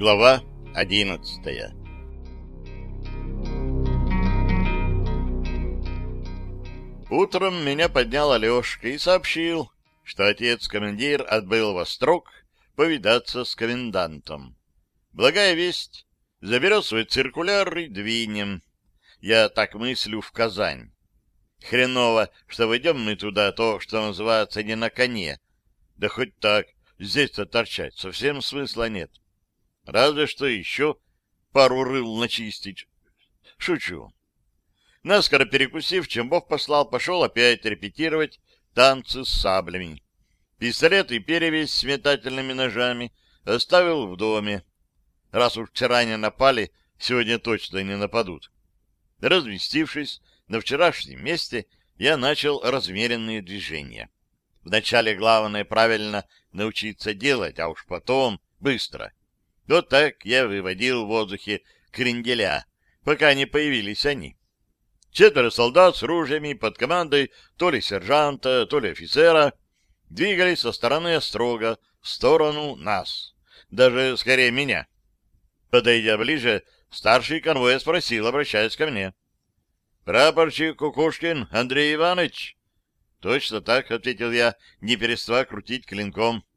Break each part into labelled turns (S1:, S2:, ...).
S1: Глава одиннадцатая Утром меня поднял Алешка и сообщил, что отец-командир отбыл во строк повидаться с комендантом. Благая весть. Заберет свой циркуляр и двинем. Я так мыслю в Казань. Хреново, что выйдем мы туда, то, что называется, не на коне. Да хоть так, здесь-то торчать совсем смысла нет. Разве что еще пару рыл начистить. Шучу. Наскоро перекусив, Чембов послал, пошел опять репетировать танцы с саблями. Пистолет и перевесь с метательными ножами оставил в доме. Раз уж вчера не напали, сегодня точно не нападут. Разместившись на вчерашнем месте, я начал размеренные движения. Вначале главное правильно научиться делать, а уж потом быстро. Вот так я выводил в воздухе кренделя, пока не появились они. Четверо солдат с ружьями под командой то ли сержанта, то ли офицера двигались со стороны острога в сторону нас, даже скорее меня. Подойдя ближе, старший конвоя спросил, обращаясь ко мне. — Прапорщик Кукушкин Андрей Иванович? — Точно так, — ответил я, не переставая крутить клинком. —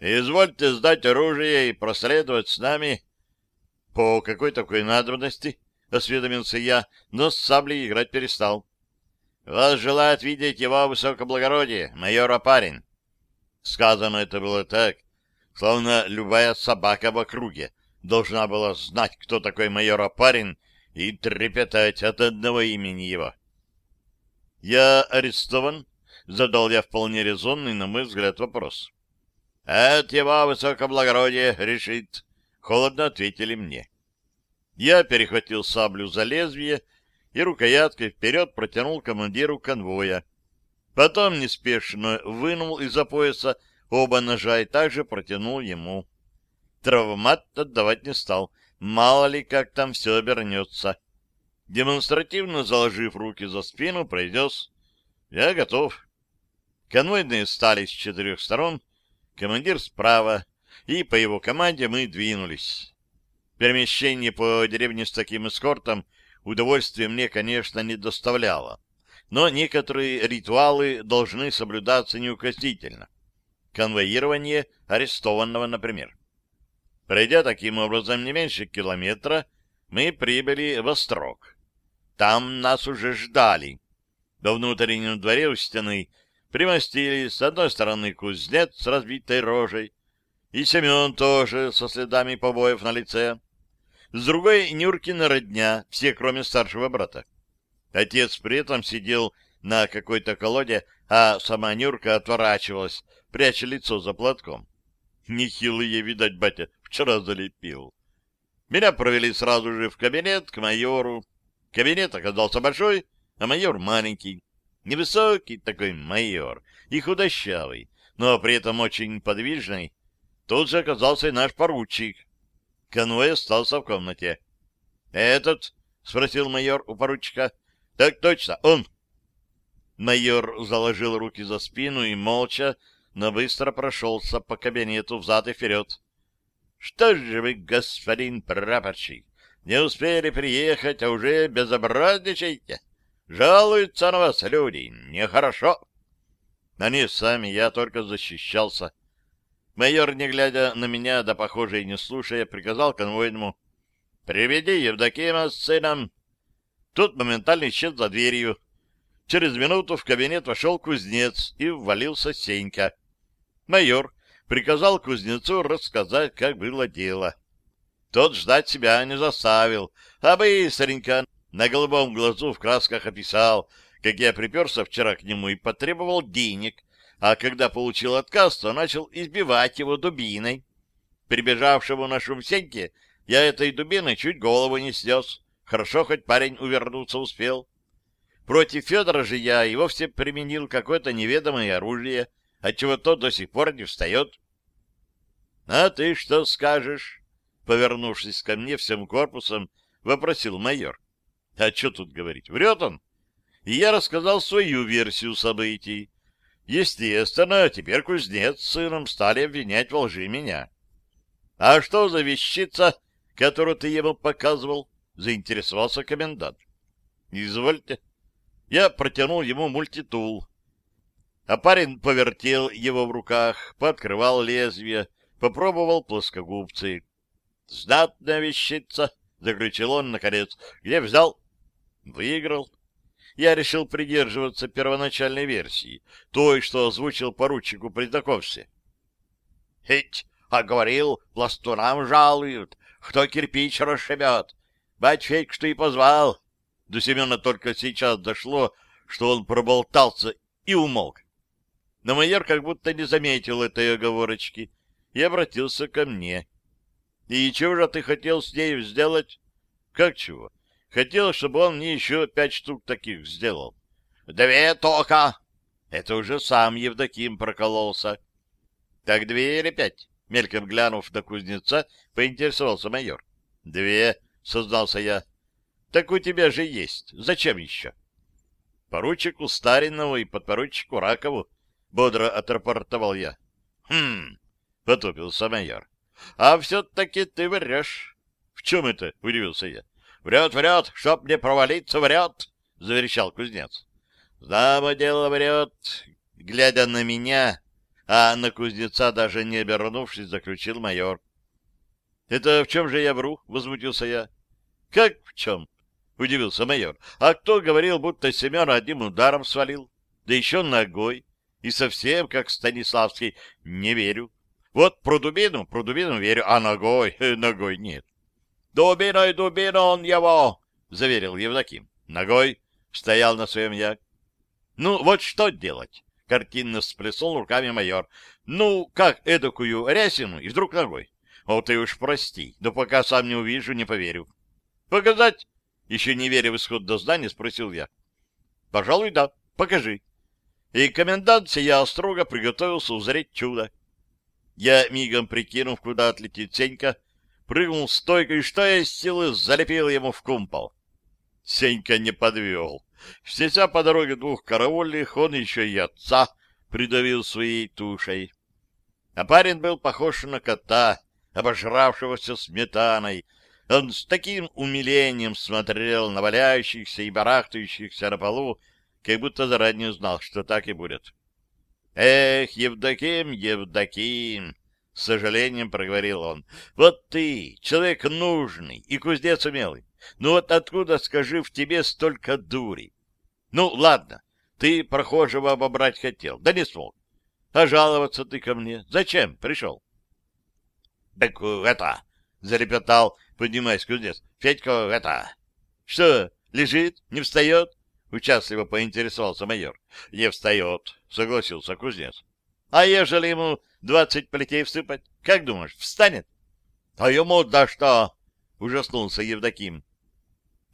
S1: Извольте сдать оружие и проследовать с нами. — По какой такой надобности? — осведомился я, но с саблей играть перестал. — Вас желает видеть его высокоблагородие, майор Опарин. Сказано это было так, словно любая собака в округе должна была знать, кто такой майор Опарин, и трепетать от одного имени его. — Я арестован? — задал я вполне резонный, на мой взгляд, вопрос. — Это его высокоблагородие решит, — холодно ответили мне. Я перехватил саблю за лезвие и рукояткой вперед протянул командиру конвоя. Потом неспешно вынул из-за пояса оба ножа и также протянул ему. Травмат отдавать не стал, мало ли как там все обернется. Демонстративно заложив руки за спину, произнес «Я готов». Конвойные стали с четырех сторон, командир справа, и по его команде мы двинулись. Перемещение по деревне с таким эскортом удовольствия мне, конечно, не доставляло, но некоторые ритуалы должны соблюдаться неукоснительно. Конвоирование арестованного, например. Пройдя таким образом не меньше километра, мы прибыли в Острог. Там нас уже ждали. Во внутреннем дворе у стены примостились с одной стороны кузнец с разбитой рожей, и Семен тоже со следами побоев на лице, с другой — Нюркина родня, все, кроме старшего брата. Отец при этом сидел на какой-то колоде, а сама Нюрка отворачивалась, пряча лицо за платком. Нехилый ей, видать, батя вчера залепил. Меня провели сразу же в кабинет к майору. Кабинет оказался большой, а майор маленький. Невысокий такой майор и худощавый, но при этом очень подвижный. Тут же оказался и наш поручик, Конвой остался в комнате. «Этот?» — спросил майор у поручика. «Так точно, он!» Майор заложил руки за спину и молча, но быстро прошелся по кабинету взад и вперед. «Что же вы, господин прапорщик, не успели приехать, а уже безобразничаете? Жалуются на вас люди, нехорошо!» Они сами, я только защищался. Майор, не глядя на меня, да, похоже, и не слушая, приказал конвойному «Приведи Евдокима с сыном». Тут моментально исчез за дверью. Через минуту в кабинет вошел кузнец и ввалился Сенька. Майор приказал кузнецу рассказать, как было дело. Тот ждать себя не заставил, а быстренько на голубом глазу в красках описал, как я приперся вчера к нему и потребовал денег а когда получил отказ, то начал избивать его дубиной. Прибежавшему на шум я этой дубиной чуть голову не снес. Хорошо, хоть парень увернуться успел. Против Федора же я и вовсе применил какое-то неведомое оружие, отчего тот до сих пор не встает. — А ты что скажешь? — повернувшись ко мне всем корпусом, вопросил майор. — А что тут говорить? Врет он? И я рассказал свою версию событий, Естественно, теперь кузнец с сыном стали обвинять во лжи меня. А что за вещица, которую ты ему показывал? Заинтересовался комендант. Извольте. Я протянул ему мультитул. А парень повертел его в руках, пооткрывал лезвие, попробовал плоскогубцы. «Знатная вещица!» — заключил он, наконец. «Где взял?» «Выиграл». Я решил придерживаться первоначальной версии, той, что озвучил поручику при знакомстве. «Хить, а говорил, пластунам жалуют, кто кирпич расшибет. Бать Федька, что и позвал». До Семена только сейчас дошло, что он проболтался и умолк. Но майор как будто не заметил этой оговорочки и обратился ко мне. И чего же ты хотел с ней сделать? Как чего? Хотел, чтобы он мне еще пять штук таких сделал. Две только. Это уже сам Евдоким прокололся. Так две или пять? Мельком глянув на кузнеца, поинтересовался майор. Две, создался я. Так у тебя же есть. Зачем еще? Поручику Старинову и подпоручику Ракову, бодро отрапортовал я. Хм, потупился майор. А все-таки ты врешь. В чем это? — удивился я. Врет, врет, чтоб не провалиться, врет, — заверещал кузнец. Знамо дело врет, глядя на меня, а на кузнеца даже не обернувшись, заключил майор. — Это в чем же я вру? — возмутился я. — Как в чем? — удивился майор. — А кто говорил, будто Семен одним ударом свалил? Да еще ногой. И совсем, как Станиславский, не верю. Вот про дубину, про дубину верю, а ногой, ногой нет. «Дубиной, дубину он его!» — заверил Евдоким. Ногой стоял на своем я. «Ну, вот что делать?» — картинно всплеснул руками майор. «Ну, как эдакую рясину и вдруг ногой? О, ты уж прости, да пока сам не увижу, не поверю». «Показать?» — еще не веря в исход до здания, спросил я. «Пожалуй, да. Покажи». И комендант сия строго приготовился узреть чудо. Я, мигом прикинув, куда отлетит Сенька, прыгнул стойкой и что из силы залепил ему в кумпол. Сенька не подвел. Снеся по дороге двух караульных, он еще и отца придавил своей тушей. А парень был похож на кота, обожравшегося сметаной. Он с таким умилением смотрел на валяющихся и барахтающихся на полу, как будто заранее знал, что так и будет. «Эх, Евдоким, Евдоким!» — с сожалением проговорил он. «Вот ты, человек нужный и кузнец умелый. Ну вот откуда, скажи, в тебе столько дури? Ну, ладно, ты прохожего обобрать хотел, да не смог. А жаловаться ты ко мне зачем пришел?» «Так это...» — зарепетал, поднимаясь кузнец. «Федька, это...» «Что, лежит, не встает?» — участливо поинтересовался майор. — Не встает, — согласился кузнец. — А ежели ему двадцать плетей всыпать, как думаешь, встанет? — А ему да что? — ужаснулся Евдоким.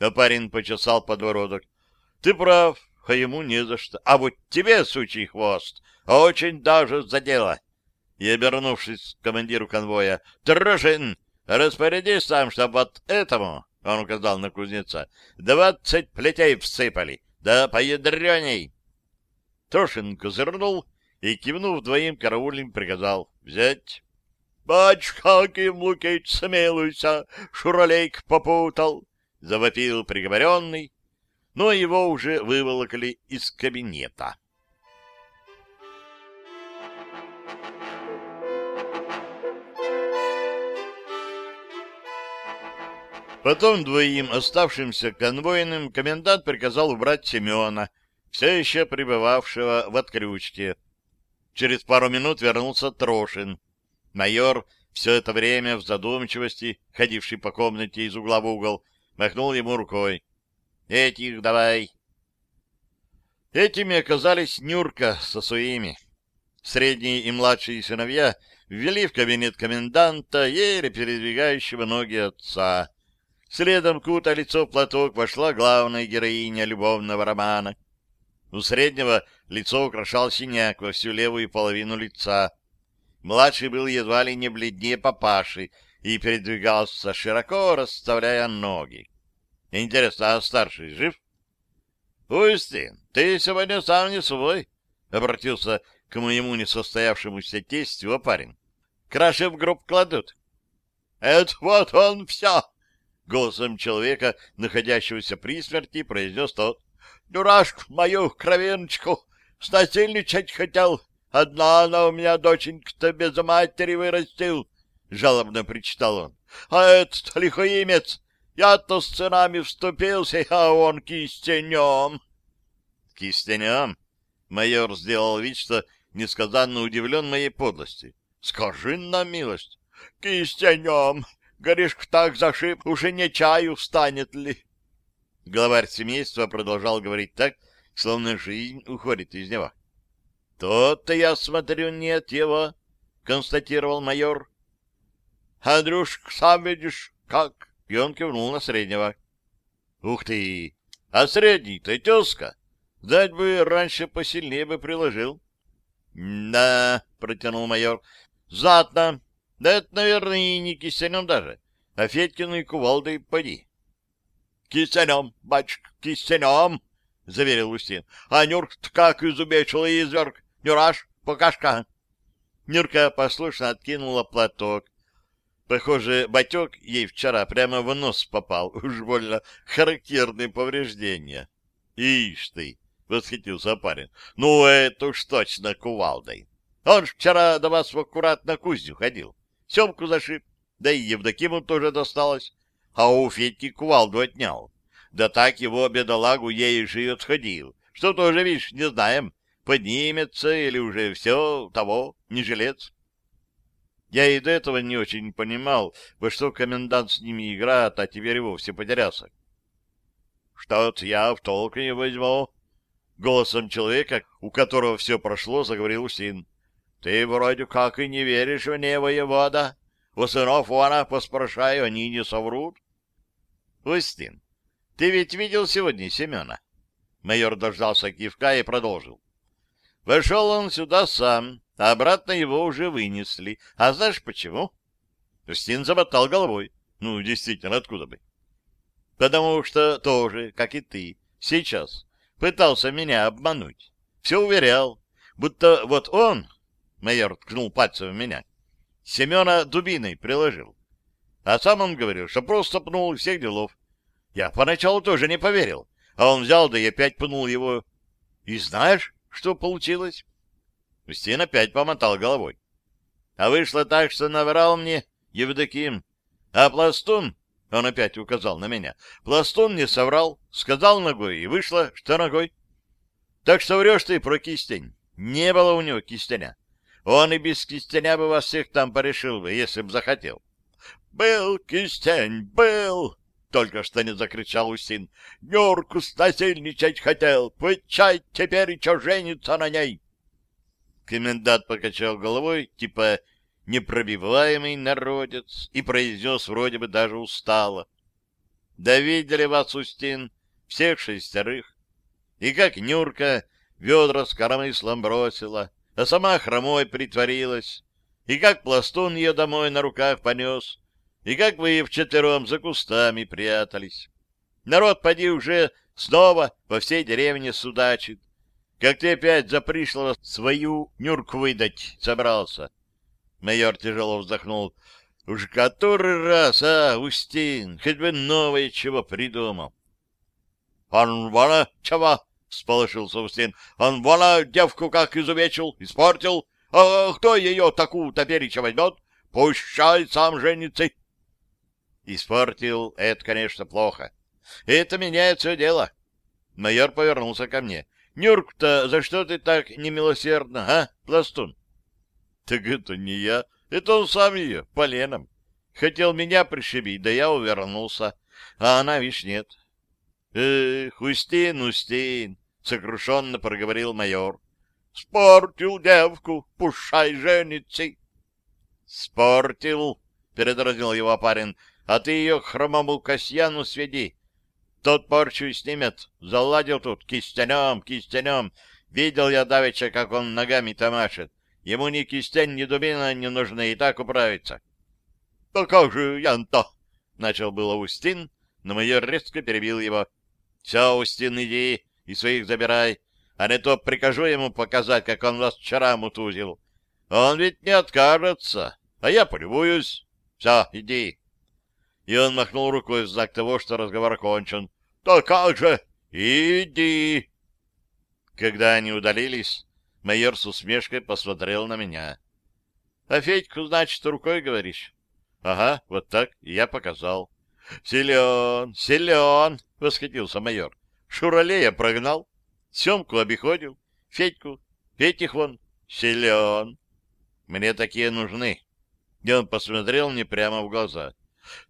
S1: А парень почесал подбородок. — Ты прав, а ему не за что. А вот тебе, сучий хвост, очень даже за дело. И, обернувшись к командиру конвоя, — Трошин, распорядись сам, чтобы вот этому, — он указал на кузнеца, — двадцать плетей всыпали. Да поядреней! Трошин козырнул и, кивнув двоим караульным, приказал взять. — Батюшка, Аким Лукич, смелуйся, шуралейк попутал! — завопил приговоренный, но его уже выволокли из кабинета. Потом двоим оставшимся конвойным комендант приказал убрать Семена, все еще пребывавшего в отключке. Через пару минут вернулся Трошин. Майор, все это время в задумчивости, ходивший по комнате из угла в угол, махнул ему рукой. «Этих давай!» Этими оказались Нюрка со своими. Средние и младшие сыновья ввели в кабинет коменданта, еле передвигающего ноги отца. Следом, кута лицо в платок, вошла главная героиня любовного романа. У среднего лицо украшал синяк во всю левую половину лица. Младший был едва ли не бледнее папаши и передвигался широко, расставляя ноги. Интересно, а старший жив? — Устин, ты сегодня сам не свой, — обратился к моему несостоявшемуся тестю парень. — Краши в гроб кладут. Это вот он все! Голосом человека, находящегося при смерти, произнес тот. Дурашку мою кровиночку снасильничать хотел. Одна она у меня, доченька-то, без матери вырастил. Жалобно причитал он. А этот лихоимец, я-то с ценами вступился, а он кистенем. Кистенем? Майор сделал вид, что несказанно удивлен моей подлости. Скажи на милость. Кистенем. Горишка так зашиб, уже не чаю встанет ли. Главарь семейства продолжал говорить так, словно жизнь уходит из него. — То-то, я смотрю, нет его, — констатировал майор. — Андрюшка, сам видишь, как? И он кивнул на среднего. — Ух ты! А средний-то тезка! Дать бы раньше посильнее бы приложил. — Да, — протянул майор, — знатно. Да это, наверное, и не кистенем даже, а Федькиной кувалдой поди. — Кистенем, батюшка, кистенем! — заверил Устин. — А Нюрк как изубечила и изверг. Нюраш, покашка. Нюрка послушно откинула платок. Похоже, батек ей вчера прямо в нос попал. Уж больно характерные повреждения. — Ишь ты! — восхитился парень. — Ну, это уж точно кувалдой. Он ж вчера до вас в аккуратно кузню ходил. Семку зашиб, да и Евдокиму тоже досталось. А у Федьки кувалду отнял. Да так его бедолагу ей же и отходил. Что тоже, видишь, не знаем, поднимется или уже все того, не жилец. Я и до этого не очень понимал, во что комендант с ними играет, а теперь вовсе потерялся. — Что-то я в толк не возьму. Голосом человека, у которого все прошло, заговорил Усин. — Ты вроде как и не веришь мне, воевода. У сынов Вана поспрашаю, они не соврут. — Устин, ты ведь видел сегодня Семена? Майор дождался кивка и продолжил. Вошел он сюда сам, а обратно его уже вынесли. А знаешь почему? Устин замотал головой. Ну, действительно, откуда бы? Потому что тоже, как и ты, сейчас пытался меня обмануть. Все уверял, будто вот он, майор ткнул пальцем в меня, Семена дубиной приложил. А сам он говорил, что просто пнул всех делов. Я поначалу тоже не поверил, а он взял, да и опять пнул его. И знаешь, что получилось? Устин опять помотал головой. А вышло так, что наврал мне Евдоким. А Пластун, он опять указал на меня, Пластун не соврал, сказал ногой, и вышло, что ногой. Так что врешь ты про кистень. Не было у него кистеня. Он и без кистеня бы вас всех там порешил бы, если б захотел. «Был кистень, был!» только что не закричал Усин. Нюрку насильничать хотел, пычай теперь и чё женится на ней. Комендант покачал головой, типа непробиваемый народец, и произнес вроде бы даже устало. Да видели вас, Устин, всех шестерых. И как Нюрка ведра с коромыслом бросила, а сама хромой притворилась, и как пластун ее домой на руках понес, и как вы вчетвером за кустами прятались. Народ, поди, уже снова по всей деревне судачит. Как ты опять за пришлого свою нюрку выдать собрался? Майор тяжело вздохнул. Уж который раз, а, Устин, хоть бы новое чего придумал. — Он вон чего? — сполошился Устин. — Он вон девку как изувечил, испортил. А кто ее такую топереча возьмет? Пущай сам женится. Испортил — это, конечно, плохо. Это меняет все дело. Майор повернулся ко мне. Нюрк-то за что ты так немилосердно, а, пластун? Так это не я, это он сам ее, поленом. Хотел меня пришибить, да я увернулся. А она, видишь, нет. Эх, Устин, Устин, сокрушенно проговорил майор. Спортил девку, пушай жениться. Спортил, передразнил его парень а ты ее к хромому Касьяну сведи. Тот порчу снимет. Заладил тут кистенем, кистенем. Видел я давеча, как он ногами-то. Ему ни кистень, ни дубина не нужны, и так управиться. — Да как же, Янто? — начал было Устин, но майор резко перебил его. — Все, Устин, иди и своих забирай, а не то прикажу ему показать, как он вас вчера мутузил. Он ведь не откажется, а я полюбуюсь. Все, иди. И он махнул рукой в знак того, что разговор окончен. Да как же? Иди. Когда они удалились, майор с усмешкой посмотрел на меня. — А Федьку, значит, рукой говоришь? — Ага, вот так, я показал. — Силен, силен, — восхитился майор. — Шуралея прогнал, Семку обиходил, Федьку, этих вон, силен. Мне такие нужны. И он посмотрел мне прямо в глаза. —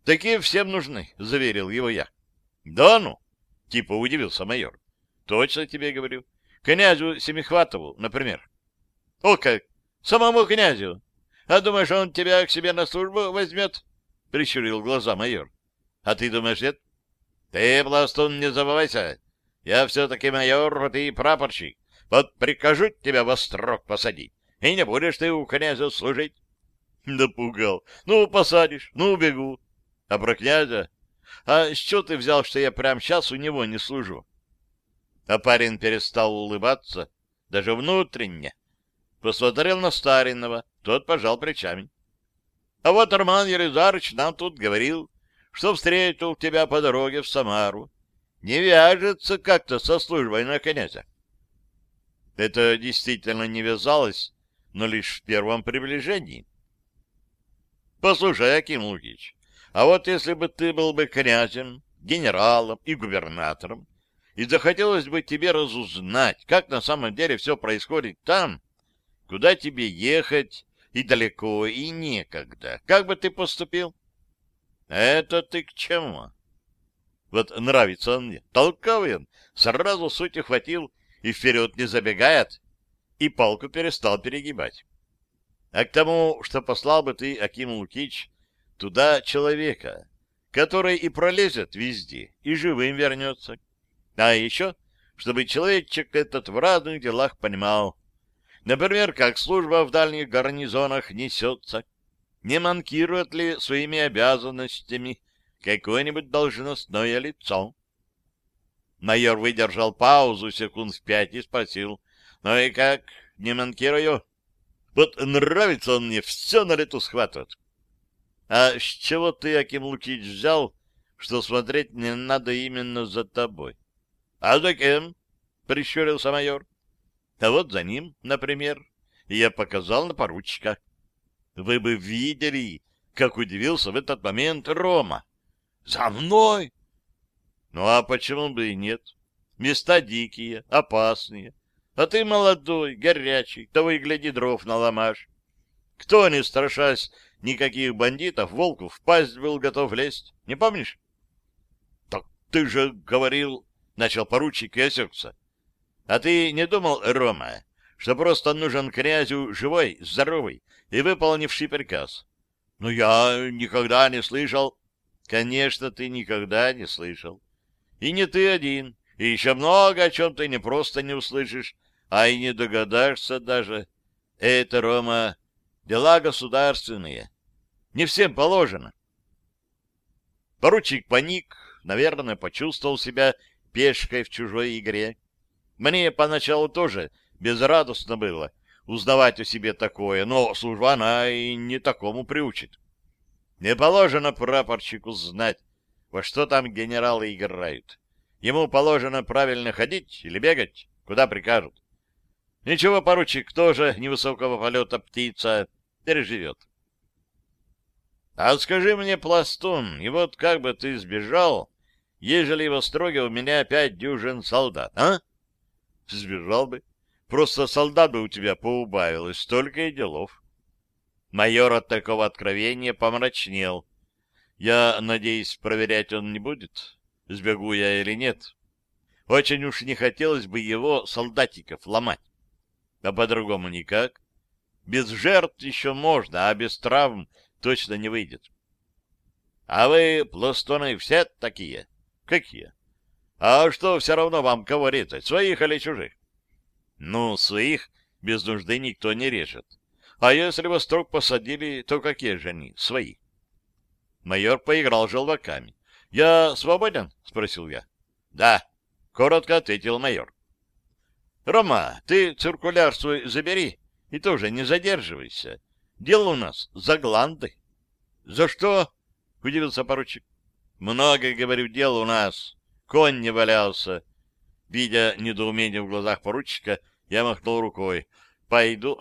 S1: Такие всем нужны, — заверил его я. — Да ну? — типа удивился майор. — Точно тебе говорю. Князю Семихватову, например. — О как! Самому князю! А думаешь, он тебя к себе на службу возьмет? — прищурил глаза майор. — А ты думаешь, нет? — Ты, пластун, не забывайся. Я все-таки майор, а ты прапорщик. Вот прикажу тебя во строк посадить, и не будешь ты у князя служить. Напугал. Ну, посадишь, ну, убегу. А про князя? А с чего ты взял, что я прямо сейчас у него не служу? А парень перестал улыбаться, даже внутренне. Посмотрел на Старинного, тот пожал плечами. А вот Роман Елизарович нам тут говорил, что встретил тебя по дороге в Самару. Не вяжется как-то со службой на князя. Это действительно не вязалось, но лишь в первом приближении. Послушай, Аким Лукич, а вот если бы ты был бы князем, генералом и губернатором, и захотелось бы тебе разузнать, как на самом деле все происходит там, куда тебе ехать, и далеко, и некогда. Как бы ты поступил? Это ты к чему? Вот нравится он мне. Толковый он. Сразу суть ухватил и вперед не забегает, и палку перестал перегибать. А к тому, что послал бы ты, Аким Лукич, туда человека, который и пролезет везде, и живым вернется. А еще, чтобы человечек этот в разных делах понимал, Например, как служба в дальних гарнизонах несется, не манкирует ли своими обязанностями какое-нибудь должностное лицо. Майор выдержал паузу секунд в пять и спросил, «Ну и как, не манкирую?» Вот нравится он мне все на лету схватывать. А с чего ты, Аким Лукич, взял, что смотреть не надо именно за тобой? — А за кем? — прищурился майор. А вот за ним, например, я показал на поручика. Вы бы видели, как удивился в этот момент Рома. «За мной!» «Ну а почему бы и нет? Места дикие, опасные. А ты молодой, горячий, того и гляди дров наломашь. Кто, не страшась никаких бандитов, волку в пасть был готов лезть? Не помнишь?» «Так ты же говорил...» — начал поручик и осекся. А ты не думал, Рома, что просто нужен князю живой, здоровый и выполнивший приказ? Ну, я никогда не слышал. Конечно, ты никогда не слышал. И не ты один. И еще много о чем ты не просто не услышишь, а и не догадаешься даже. Это, Рома, дела государственные. Не всем положено. Поручик паник, наверное, почувствовал себя пешкой в чужой игре. Мне поначалу тоже безрадостно было узнавать о себе такое, но служба она и не такому приучит. Не положено прапорщику знать, во что там генералы играют. Ему положено правильно ходить или бегать, куда прикажут. Ничего, поручик тоже невысокого полета птица переживет. А скажи мне, пластун, и вот как бы ты сбежал, ежели в Остроге у меня пять дюжин солдат, а? Сбежал бы. Просто солдат бы у тебя поубавилось, столько и делов. Майор от такого откровения помрачнел. Я надеюсь, проверять он не будет, сбегу я или нет. Очень уж не хотелось бы его, солдатиков, ломать. А по-другому никак. Без жертв еще можно, а без травм точно не выйдет. А вы, пластуны, все такие? Какие? А что все равно вам кого резать, своих или чужих? Ну, своих без нужды никто не режет. А если вас строк посадили, то какие же они, свои? Майор поиграл желваками. «Я свободен?» — спросил я. «Да», — коротко ответил майор. «Рома, ты циркуляр свой забери и тоже не задерживайся. Дело у нас за гланды». — За что? — удивился поручик. — Много, говорю, дел у нас. Конь не валялся. Видя недоумение в глазах поручика, я махнул рукой. — Пойду.